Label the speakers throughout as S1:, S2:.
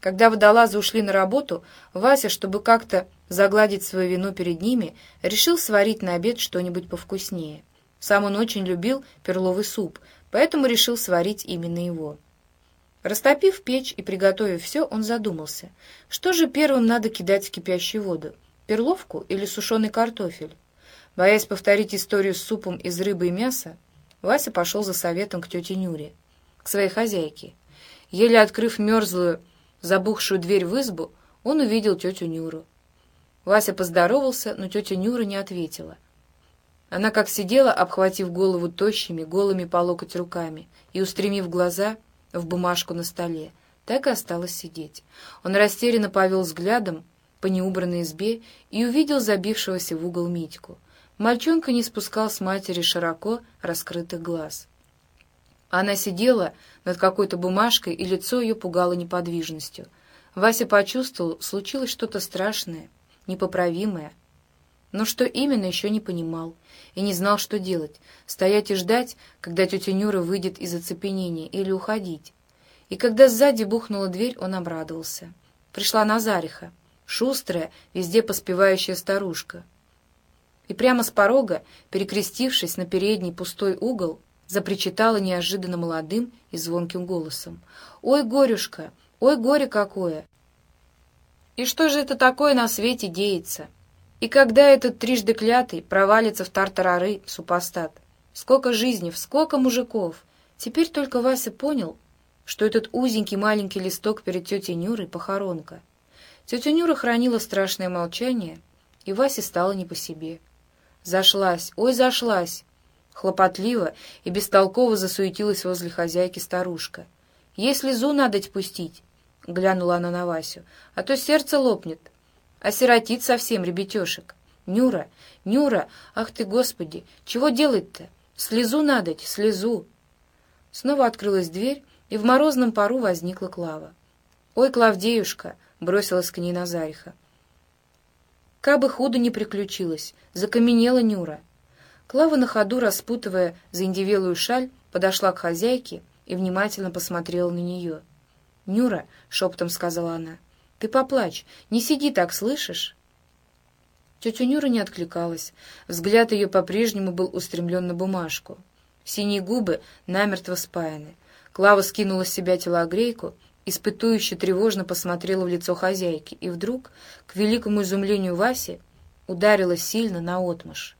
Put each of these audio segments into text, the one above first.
S1: Когда водолазы ушли на работу, Вася, чтобы как-то загладить свою вину перед ними, решил сварить на обед что-нибудь повкуснее. Сам он очень любил перловый суп, поэтому решил сварить именно его. Растопив печь и приготовив все, он задумался, что же первым надо кидать в кипящую воду, перловку или сушеный картофель? Боясь повторить историю с супом из рыбы и мяса, Вася пошел за советом к тете Нюре, к своей хозяйке. Еле открыв мерзлую, забухшую дверь в избу, он увидел тетю Нюру. Вася поздоровался, но тетя Нюра не ответила. Она как сидела, обхватив голову тощими, голыми по локоть руками и устремив глаза в бумажку на столе, так и осталась сидеть. Он растерянно повел взглядом по неубранной избе и увидел забившегося в угол Митьку. Мальчонка не спускал с матери широко раскрытых глаз. Она сидела над какой-то бумажкой, и лицо ее пугало неподвижностью. Вася почувствовал, случилось что-то страшное, непоправимое. Но что именно, еще не понимал и не знал, что делать — стоять и ждать, когда тетя Нюра выйдет из оцепенения, или уходить. И когда сзади бухнула дверь, он обрадовался. Пришла Назариха, шустрая, везде поспевающая старушка. И прямо с порога, перекрестившись на передний пустой угол, запричитала неожиданно молодым и звонким голосом. «Ой, горюшка! Ой, горе какое! И что же это такое на свете деется? И когда этот трижды клятый провалится в тартарары, супостат? Сколько жизней, сколько мужиков! Теперь только Вася понял, что этот узенький маленький листок перед тетей Нюрой — похоронка. Тетя Нюра хранила страшное молчание, и Васе стало не по себе. Зашлась, ой, зашлась! Хлопотливо и бестолково засуетилась возле хозяйки старушка. Ей слезу надоть пустить, — глянула она на Васю, — «а то сердце лопнет. Осиротит совсем ребятешек. Нюра, Нюра, ах ты, Господи, чего делать-то? Слезу надоть, слезу!» Снова открылась дверь, и в морозном пару возникла Клава. «Ой, Клавдеюшка!» — бросилась к ней Назариха. Кабы худо не приключилось, закаменела Нюра. Клава на ходу, распутывая заиндивелую шаль, подошла к хозяйке и внимательно посмотрела на нее — «Нюра», — шепотом сказала она, — «ты поплачь, не сиди так, слышишь?» Тетя Нюра не откликалась. Взгляд ее по-прежнему был устремлен на бумажку. Синие губы намертво спаяны. Клава скинула с себя телогрейку, испытующе тревожно посмотрела в лицо хозяйки и вдруг, к великому изумлению Васи, ударила сильно наотмашь.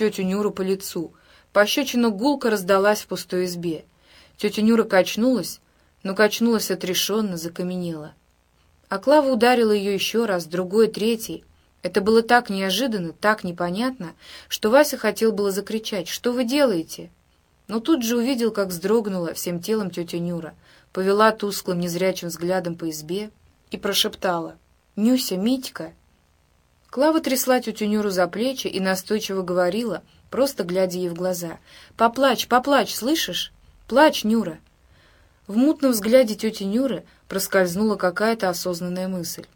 S1: Тетю Нюру по лицу. Пощечина гулко раздалась в пустой избе. Тетя Нюра качнулась, но качнулась отрешенно, закаменела. А Клава ударила ее еще раз, другой, третий. Это было так неожиданно, так непонятно, что Вася хотел было закричать «Что вы делаете?». Но тут же увидел, как вздрогнула всем телом тетя Нюра, повела тусклым незрячим взглядом по избе и прошептала «Нюся, Митька!». Клава трясла тетю Нюру за плечи и настойчиво говорила, просто глядя ей в глаза «Поплачь, поплачь, слышишь? Плачь, Нюра!» В мутном взгляде тети Нюры проскользнула какая-то осознанная мысль.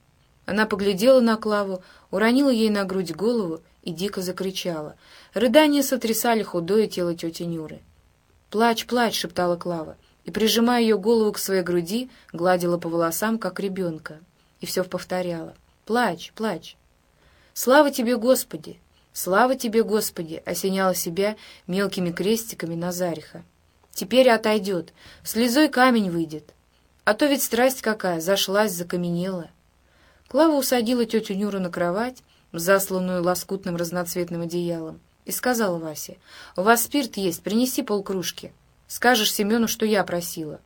S1: Она поглядела на Клаву, уронила ей на грудь голову и дико закричала. Рыдания сотрясали худое тело тети Нюры. «Плачь, плачь!» — шептала Клава, и, прижимая ее голову к своей груди, гладила по волосам, как ребенка, и все повторяла. «Плачь, плачь!» «Слава тебе, Господи! Слава тебе, Господи!» — осеняла себя мелкими крестиками Назариха. Теперь отойдет, слезой камень выйдет. А то ведь страсть какая, зашлась, закаменела. Клава усадила тетю Нюру на кровать, засланную лоскутным разноцветным одеялом, и сказала Васе, «У вас спирт есть, принеси полкружки. Скажешь Семену, что я просила».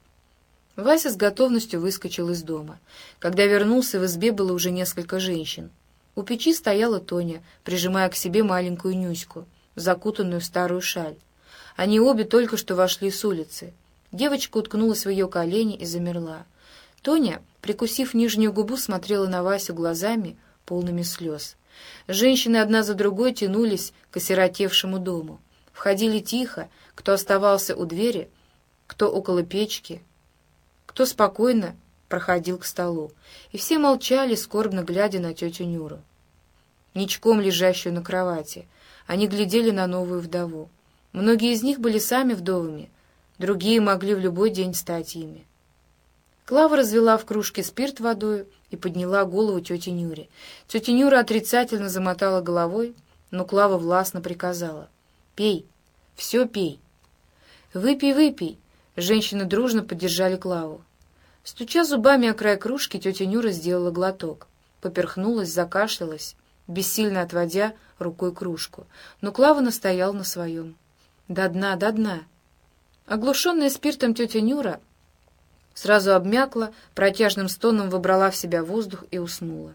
S1: Вася с готовностью выскочил из дома. Когда вернулся, в избе было уже несколько женщин. У печи стояла Тоня, прижимая к себе маленькую Нюську, закутанную в старую шаль. Они обе только что вошли с улицы. Девочка уткнулась в ее колени и замерла. Тоня, прикусив нижнюю губу, смотрела на Васю глазами, полными слез. Женщины одна за другой тянулись к осиротевшему дому. Входили тихо, кто оставался у двери, кто около печки, кто спокойно проходил к столу. И все молчали, скорбно глядя на тетю Нюру, ничком лежащую на кровати. Они глядели на новую вдову. Многие из них были сами вдовами, другие могли в любой день стать ими. Клава развела в кружке спирт водой и подняла голову тети Нюре. Тетя Нюра отрицательно замотала головой, но Клава властно приказала. «Пей, все пей». «Выпей, выпей!» Женщины дружно поддержали Клаву. Стуча зубами о край кружки, тетя Нюра сделала глоток. Поперхнулась, закашлялась, бессильно отводя рукой кружку. Но Клава настоял на своем. «До дна, до дна!» Оглушенная спиртом тетя Нюра сразу обмякла, протяжным стоном выбрала в себя воздух и уснула.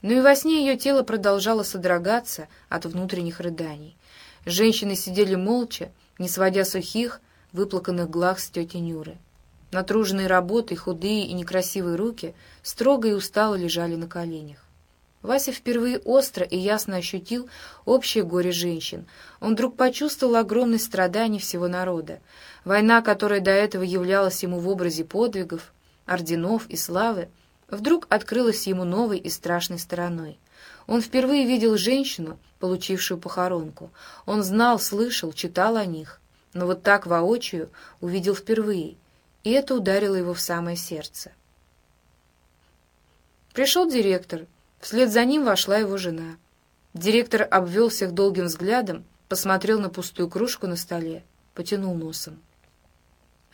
S1: Но и во сне ее тело продолжало содрогаться от внутренних рыданий. Женщины сидели молча, не сводя сухих, выплаканных глаз с тети Нюры. Натруженные работой, худые и некрасивые руки строго и устало лежали на коленях. Вася впервые остро и ясно ощутил общее горе женщин. Он вдруг почувствовал огромное страдание всего народа. Война, которая до этого являлась ему в образе подвигов, орденов и славы, вдруг открылась ему новой и страшной стороной. Он впервые видел женщину, получившую похоронку. Он знал, слышал, читал о них. Но вот так воочию увидел впервые, и это ударило его в самое сердце. Пришел директор, Вслед за ним вошла его жена. Директор обвел всех долгим взглядом, посмотрел на пустую кружку на столе, потянул носом.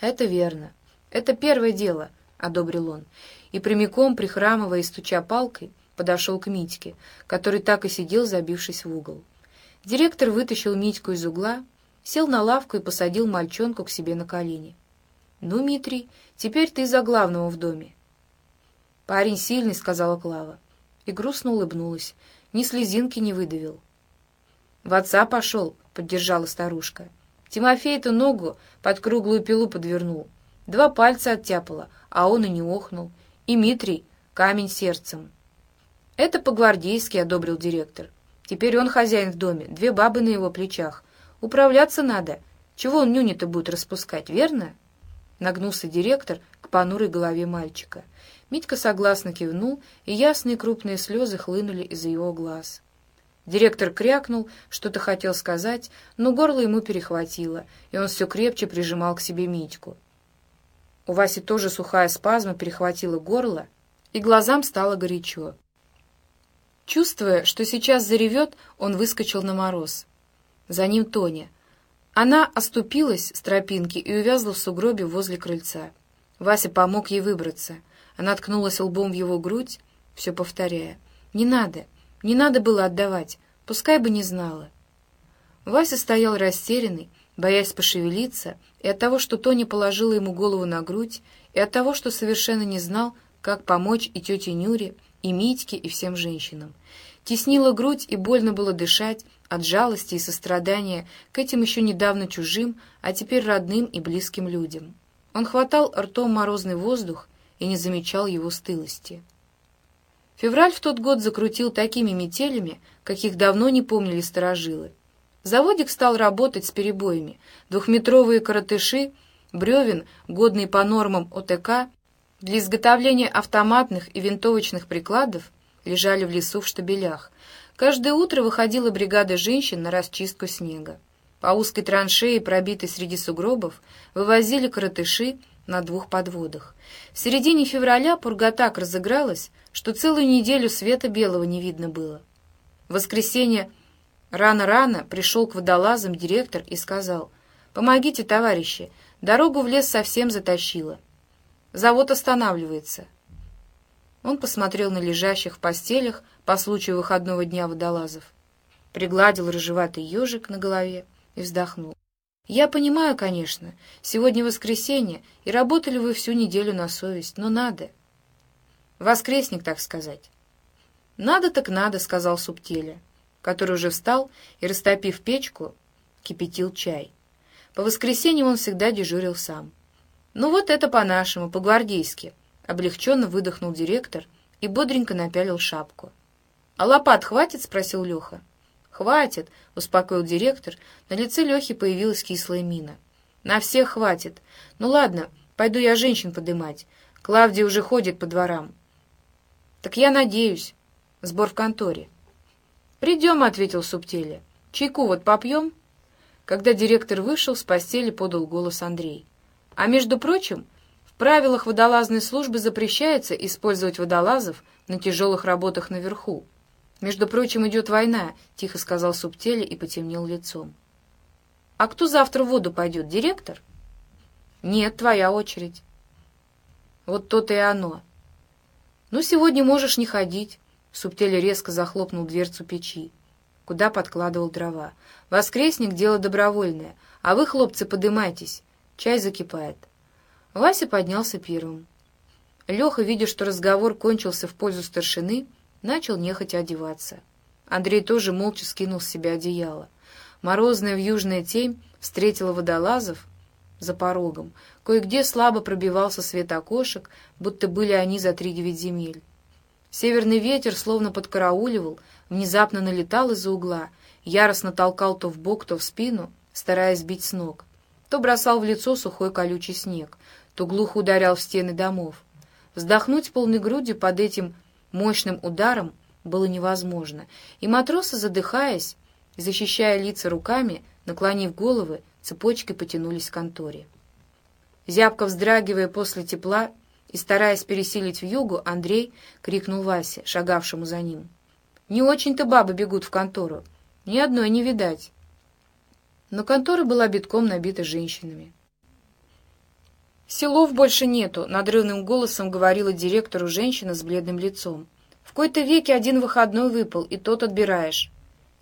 S1: «Это верно. Это первое дело», — одобрил он, и прямиком, прихрамывая и стуча палкой, подошел к Митьке, который так и сидел, забившись в угол. Директор вытащил Митьку из угла, сел на лавку и посадил мальчонку к себе на колени. «Ну, Митрий, теперь ты за главного в доме». «Парень сильный», — сказала Клава и грустно улыбнулась. Ни слезинки не выдавил. «В отца пошел», — поддержала старушка. Тимофей-то ногу под круглую пилу подвернул. Два пальца оттяпало, а он и не охнул. И Митрий камень сердцем. «Это по-гвардейски», — одобрил директор. «Теперь он хозяин в доме, две бабы на его плечах. Управляться надо. Чего он нюни-то будет распускать, верно?» Нагнулся директор к понурой голове мальчика. Митька согласно кивнул, и ясные крупные слезы хлынули из его глаз. Директор крякнул, что-то хотел сказать, но горло ему перехватило, и он все крепче прижимал к себе Митьку. У Васи тоже сухая спазма перехватила горло, и глазам стало горячо. Чувствуя, что сейчас заревет, он выскочил на мороз. За ним Тоня. Она оступилась с тропинки и увязла в сугробе возле крыльца. Вася помог ей выбраться — она ткнулась лбом в его грудь, все повторяя. «Не надо, не надо было отдавать, пускай бы не знала». Вася стоял растерянный, боясь пошевелиться, и от того, что Тоня положила ему голову на грудь, и от того, что совершенно не знал, как помочь и тете Нюре, и Митьке, и всем женщинам. Теснила грудь, и больно было дышать от жалости и сострадания к этим еще недавно чужим, а теперь родным и близким людям. Он хватал ртом морозный воздух и не замечал его стылости. Февраль в тот год закрутил такими метелями, каких давно не помнили старожилы. Заводик стал работать с перебоями. Двухметровые коротыши, бревен, годные по нормам ОТК, для изготовления автоматных и винтовочных прикладов лежали в лесу в штабелях. Каждое утро выходила бригада женщин на расчистку снега. По узкой траншеи, пробитой среди сугробов, вывозили коротыши на двух подводах. В середине февраля пурга так разыгралась, что целую неделю света белого не видно было. В воскресенье рано-рано пришел к водолазам директор и сказал, «Помогите, товарищи, дорогу в лес совсем затащило. Завод останавливается». Он посмотрел на лежащих в постелях по случаю выходного дня водолазов, пригладил рыжеватый ежик на голове и вздохнул. Я понимаю, конечно, сегодня воскресенье, и работали вы всю неделю на совесть, но надо. Воскресник, так сказать. Надо так надо, сказал Субтеля, который уже встал и, растопив печку, кипятил чай. По воскресеньям он всегда дежурил сам. Ну вот это по-нашему, по-гвардейски. Облегченно выдохнул директор и бодренько напялил шапку. «А лопат хватит?» — спросил Леха. «Хватит», — успокоил директор. На лице Лехи появилась кислая мина. «На всех хватит. Ну ладно, пойду я женщин подымать. Клавдия уже ходит по дворам». «Так я надеюсь. Сбор в конторе». «Придем», — ответил Субтеле. «Чайку вот попьем?» Когда директор вышел, с постели подал голос Андрей. «А между прочим, в правилах водолазной службы запрещается использовать водолазов на тяжелых работах наверху. «Между прочим, идет война», — тихо сказал Субтели и потемнел лицом. «А кто завтра в воду пойдет, директор?» «Нет, твоя очередь». «Вот то-то и оно». «Ну, сегодня можешь не ходить», — Субтели резко захлопнул дверцу печи, куда подкладывал дрова. «Воскресник — дело добровольное, а вы, хлопцы, подымайтесь, чай закипает». Вася поднялся первым. Леха, видя, что разговор кончился в пользу старшины, — Начал нехотя одеваться. Андрей тоже молча скинул с себя одеяло. Морозная вьюжная тень встретила водолазов за порогом. Кое-где слабо пробивался свет окошек, будто были они за три девять земель. Северный ветер словно подкарауливал, внезапно налетал из-за угла, яростно толкал то в бок, то в спину, стараясь сбить с ног. То бросал в лицо сухой колючий снег, то глухо ударял в стены домов. Вздохнуть полной грудью под этим Мощным ударом было невозможно, и матросы, задыхаясь, защищая лица руками, наклонив головы, цепочкой потянулись к конторе. Зябко вздрагивая после тепла и стараясь пересилить в югу, Андрей крикнул Васе, шагавшему за ним. «Не очень-то бабы бегут в контору. Ни одной не видать». Но контора была битком набита женщинами. «Селов больше нету», — надрывным голосом говорила директору женщина с бледным лицом. «В кои-то веке один выходной выпал, и тот отбираешь».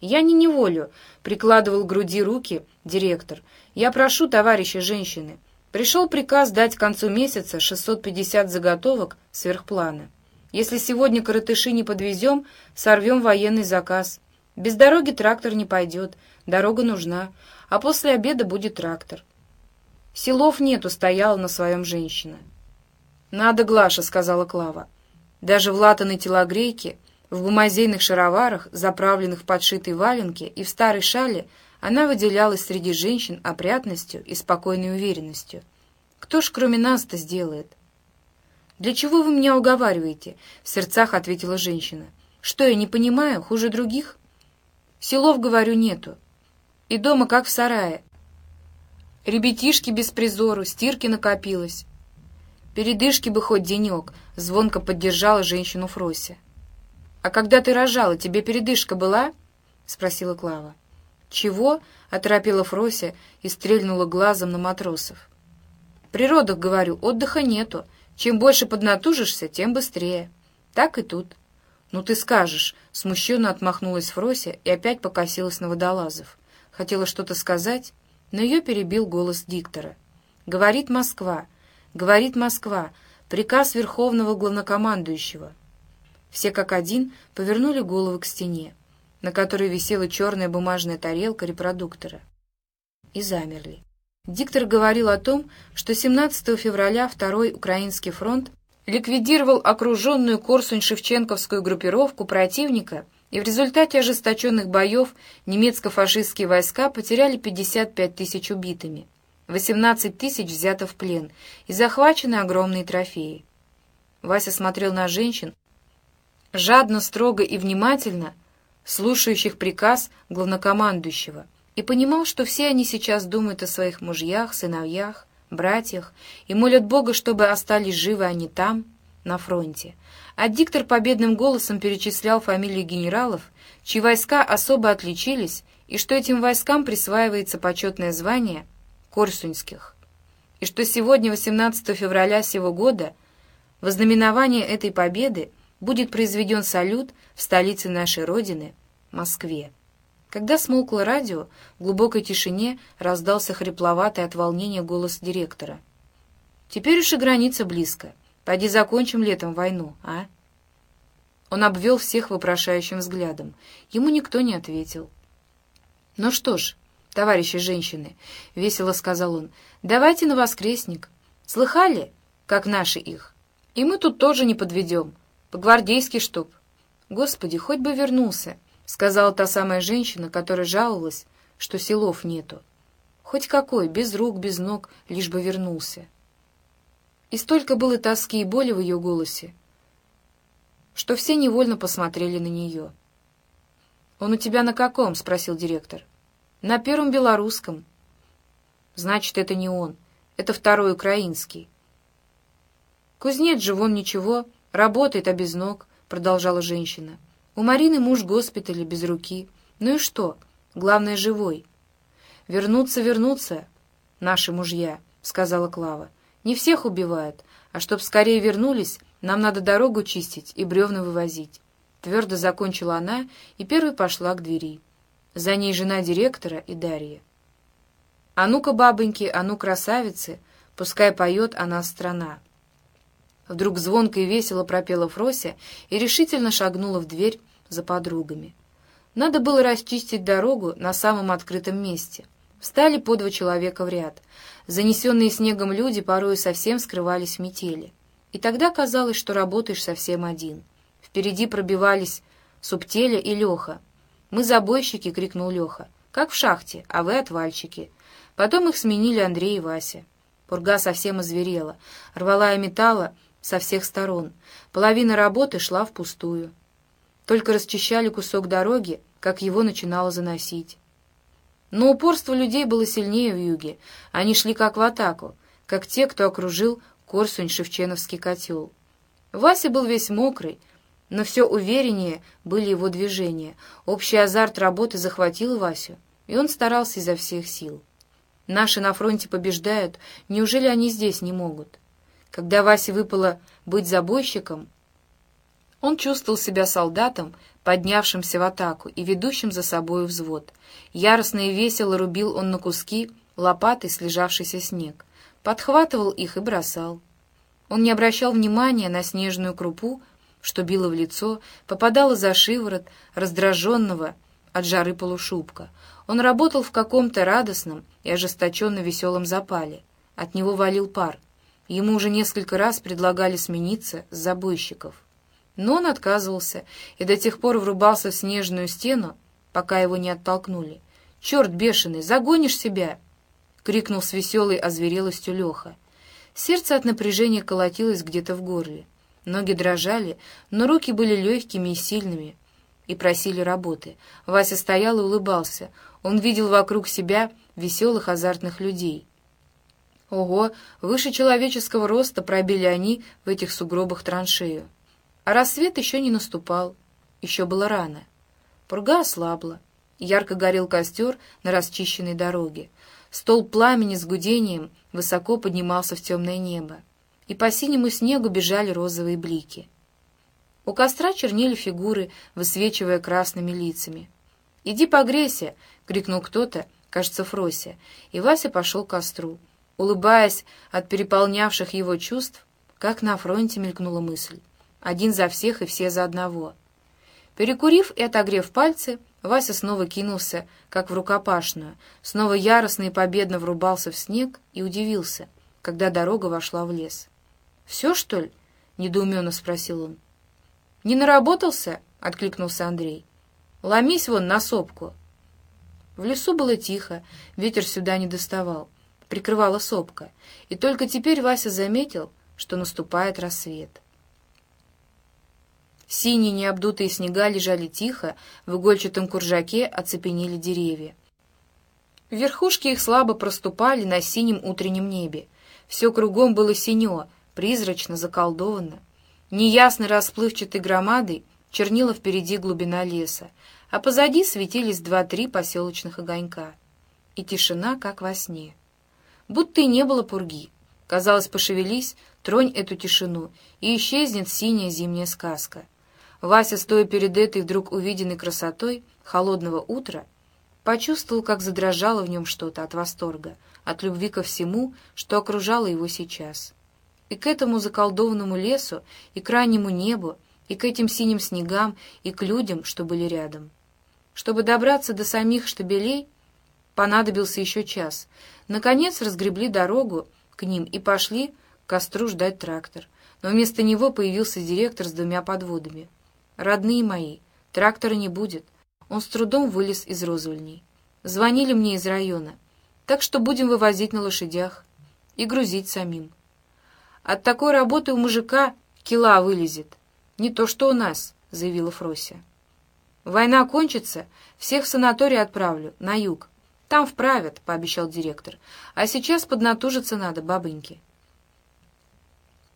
S1: «Я не неволю», — прикладывал к груди руки директор. «Я прошу, товарищи женщины, пришел приказ дать к концу месяца 650 заготовок сверхплана. Если сегодня коротыши не подвезем, сорвем военный заказ. Без дороги трактор не пойдет, дорога нужна, а после обеда будет трактор». Силов нету, стояла на своем женщина. «Надо, Глаша», — сказала Клава. Даже в латаной телогрейке, в бумазейных шароварах, заправленных в подшитые валенки и в старой шале, она выделялась среди женщин опрятностью и спокойной уверенностью. «Кто ж кроме нас это сделает?» «Для чего вы меня уговариваете?» — в сердцах ответила женщина. «Что, я не понимаю, хуже других?» «Селов, говорю, нету. И дома, как в сарае, Ребятишки без призору, стирки накопилось. Передышки бы хоть денек, звонко поддержала женщину Фрося. «А когда ты рожала, тебе передышка была?» — спросила Клава. «Чего?» — оторопела Фрося и стрельнула глазом на матросов. «При родах, говорю, отдыха нету. Чем больше поднатужишься, тем быстрее. Так и тут». «Ну ты скажешь», — смущенно отмахнулась Фрося и опять покосилась на водолазов. Хотела что-то сказать, но ее перебил голос диктора. «Говорит Москва! Говорит Москва! Приказ Верховного Главнокомандующего!» Все как один повернули головы к стене, на которой висела черная бумажная тарелка репродуктора, и замерли. Диктор говорил о том, что 17 февраля Второй Украинский фронт ликвидировал окруженную Корсунь-Шевченковскую группировку противника и в результате ожесточенных боев немецко-фашистские войска потеряли 55 тысяч убитыми, 18 тысяч взято в плен и захвачены огромные трофеи. Вася смотрел на женщин, жадно, строго и внимательно слушающих приказ главнокомандующего, и понимал, что все они сейчас думают о своих мужьях, сыновьях, братьях и молят Бога, чтобы остались живы они там, на фронте, а диктор победным голосом перечислял фамилии генералов, чьи войска особо отличились, и что этим войскам присваивается почетное звание Корсуньских, и что сегодня, 18 февраля сего года, в ознаменование этой победы будет произведен салют в столице нашей Родины, Москве. Когда смолкло радио, в глубокой тишине раздался хрипловатый от волнения голос директора. «Теперь уж и граница близко. Пойди закончим летом войну, а?» Он обвел всех вопрошающим взглядом. Ему никто не ответил. «Ну что ж, товарищи женщины», — весело сказал он, — «давайте на воскресник. Слыхали, как наши их? И мы тут тоже не подведем. По-гвардейски чтоб». «Господи, хоть бы вернулся», — сказала та самая женщина, которая жаловалась, что селов нету. «Хоть какой, без рук, без ног, лишь бы вернулся». И столько было тоски и боли в ее голосе, что все невольно посмотрели на нее. «Он у тебя на каком?» — спросил директор. «На первом белорусском». «Значит, это не он. Это второй украинский». Кузнец же вон ничего, работает, а без ног, продолжала женщина. У Марины муж в госпитале, без руки. Ну и что? Главное, живой. Вернуться, вернуться, наши мужья, сказала Клава. Не всех убивают, а чтоб скорее вернулись, нам надо дорогу чистить и бревна вывозить. Твердо закончила она и первой пошла к двери. За ней жена директора и Дарья. «А ну-ка, бабоньки, а ну, красавицы, пускай поет она страна». Вдруг звонко и весело пропела Фрося и решительно шагнула в дверь за подругами. Надо было расчистить дорогу на самом открытом месте. Встали по два человека в ряд. Занесенные снегом люди порой совсем скрывались в метели. И тогда казалось, что работаешь совсем один. Впереди пробивались Субтеля и Леха. «Мы забойщики!» — крикнул Леха. «Как в шахте, а вы отвальщики!» Потом их сменили Андрей и Вася. Пурга совсем озверела, рвала и металла со всех сторон. Половина работы шла впустую. Только расчищали кусок дороги, как его начинало заносить. Но упорство людей было сильнее в юге. Они шли как в атаку, как те, кто окружил Корсунь-Шевченовский котел. Вася был весь мокрый, но все увереннее были его движения. Общий азарт работы захватил Васю, и он старался изо всех сил. Наши на фронте побеждают, неужели они здесь не могут? Когда Васе выпало быть забойщиком, он чувствовал себя солдатом, поднявшимся в атаку и ведущим за собою взвод. Яростно и весело рубил он на куски лопатой слежавшийся снег, подхватывал их и бросал. Он не обращал внимания на снежную крупу, что било в лицо, попадало за шиворот раздраженного от жары полушубка. Он работал в каком-то радостном и ожесточенно веселом запале. От него валил пар. Ему уже несколько раз предлагали смениться с забойщиков. Но он отказывался и до тех пор врубался в снежную стену, пока его не оттолкнули. «Черт бешеный, загонишь себя!» — крикнул с веселой озверелостью Леха. Сердце от напряжения колотилось где-то в горле. Ноги дрожали, но руки были легкими и сильными и просили работы. Вася стоял и улыбался. Он видел вокруг себя веселых азартных людей. Ого, выше человеческого роста пробили они в этих сугробах траншею. А рассвет еще не наступал, еще было рано. Пурга ослабла. Ярко горел костер на расчищенной дороге. Стол пламени с гудением высоко поднимался в темное небо, и по синему снегу бежали розовые блики. У костра чернели фигуры, высвечивая красными лицами. «Иди погрейся!» — крикнул кто-то, кажется, Фрося, и Вася пошел к костру. Улыбаясь от переполнявших его чувств, как на фронте мелькнула мысль. Один за всех и все за одного. Перекурив и отогрев пальцы, Вася снова кинулся, как в рукопашную, снова яростно и победно врубался в снег и удивился, когда дорога вошла в лес. «Все, что ли?» — недоуменно спросил он. «Не наработался?» — откликнулся Андрей. «Ломись вон на сопку». В лесу было тихо, ветер сюда не доставал, прикрывала сопка, и только теперь Вася заметил, что наступает рассвет. Синие необдутые снега лежали тихо, в игольчатом куржаке оцепенели деревья. Верхушки их слабо проступали на синем утреннем небе. Все кругом было синё, призрачно, заколдованно. Неясной расплывчатой громадой чернила впереди глубина леса, а позади светились два-три поселочных огонька. И тишина, как во сне. Будто и не было пурги. Казалось, пошевелись, тронь эту тишину, и исчезнет синяя зимняя сказка. Вася, стоя перед этой вдруг увиденной красотой холодного утра, почувствовал, как задрожало в нем что-то от восторга, от любви ко всему, что окружало его сейчас. И к этому заколдованному лесу, и к раннему небу, и к этим синим снегам, и к людям, что были рядом. Чтобы добраться до самих штабелей, понадобился еще час. Наконец разгребли дорогу к ним и пошли к костру ждать трактор. Но вместо него появился директор с двумя подводами. «Родные мои, трактора не будет». Он с трудом вылез из розвольней. Звонили мне из района, так что будем вывозить на лошадях и грузить самим. От такой работы у мужика кила вылезет. Не то что у нас, — заявила Фрося. Война кончится, всех в санаторий отправлю, на юг. Там вправят, — пообещал директор. А сейчас поднатужиться надо, бабоньки.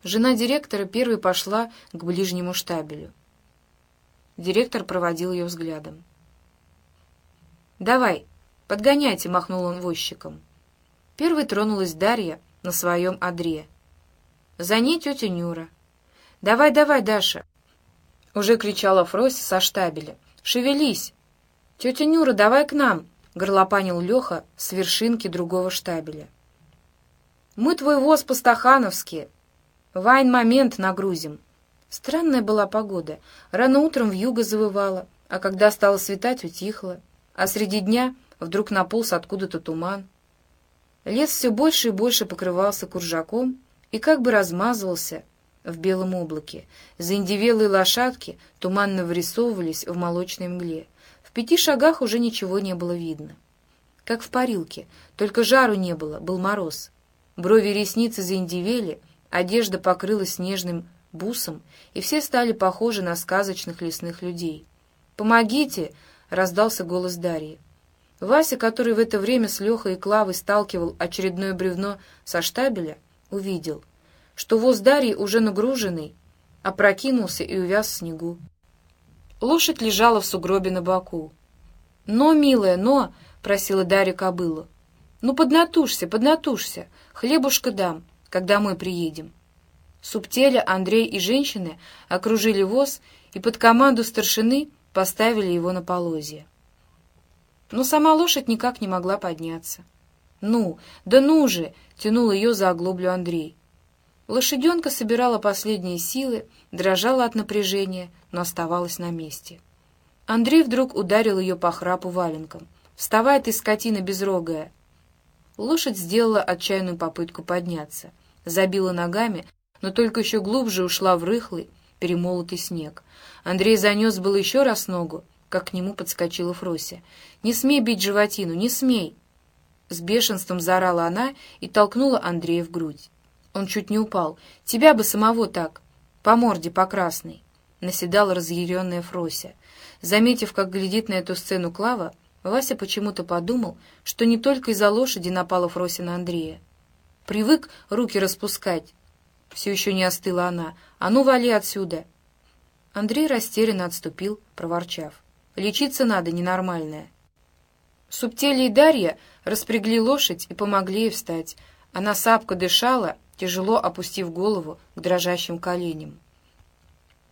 S1: Жена директора первой пошла к ближнему штабелю. Директор проводил ее взглядом. «Давай, подгоняйте», — махнул он возчиком. Первой тронулась Дарья на своем одре. За ней тетя Нюра. «Давай, давай, Даша!» Уже кричала Фрося со штабеля. «Шевелись!» «Тетя Нюра, давай к нам!» — горлопанил Леха с вершинки другого штабеля. «Мы твой воз по-стахановски!» «Вайн момент нагрузим!» Странная была погода. Рано утром в юго завывала, а когда стало светать, утихло. А среди дня вдруг наполз откуда-то туман. Лес все больше и больше покрывался куржаком и как бы размазывался в белом облаке. Заиндевелые лошадки туманно вырисовывались в молочной мгле. В пяти шагах уже ничего не было видно. Как в парилке, только жару не было, был мороз. Брови и ресницы заиндевели, одежда покрылась снежным бусом, и все стали похожи на сказочных лесных людей. «Помогите!» — раздался голос Дарьи. Вася, который в это время с Лехой и Клавой сталкивал очередное бревно со штабеля, увидел, что воз Дарьи, уже нагруженный, опрокинулся и увяз в снегу. Лошадь лежала в сугробе на боку. «Но, милая, но!» — просила Дарья кобылу. «Ну, поднатужься, поднатужься, хлебушка дам, когда мы приедем». Субтеля, Андрей и женщины окружили воз и под команду старшины поставили его на полозье. Но сама лошадь никак не могла подняться. «Ну, да ну же!» — тянул ее за оглоблю Андрей. Лошаденка собирала последние силы, дрожала от напряжения, но оставалась на месте. Андрей вдруг ударил ее по храпу валенком. «Вставай ты, скотина безрогая!» Лошадь сделала отчаянную попытку подняться, забила ногами, но только еще глубже ушла в рыхлый, перемолотый снег. Андрей занес было еще раз ногу, как к нему подскочила Фрося. «Не смей бить животину, не смей!» С бешенством заорала она и толкнула Андрея в грудь. Он чуть не упал. «Тебя бы самого так! По морде, по красной!» Наседала разъяренная Фрося. Заметив, как глядит на эту сцену Клава, Вася почему-то подумал, что не только из-за лошади напала Фрося на Андрея. Привык руки распускать. Все еще не остыла она. «А ну, вали отсюда!» Андрей растерянно отступил, проворчав. Лечиться надо, ненормальная. Субтели и Дарья распрягли лошадь и помогли ей встать. Она сапко дышала, тяжело опустив голову к дрожащим коленям.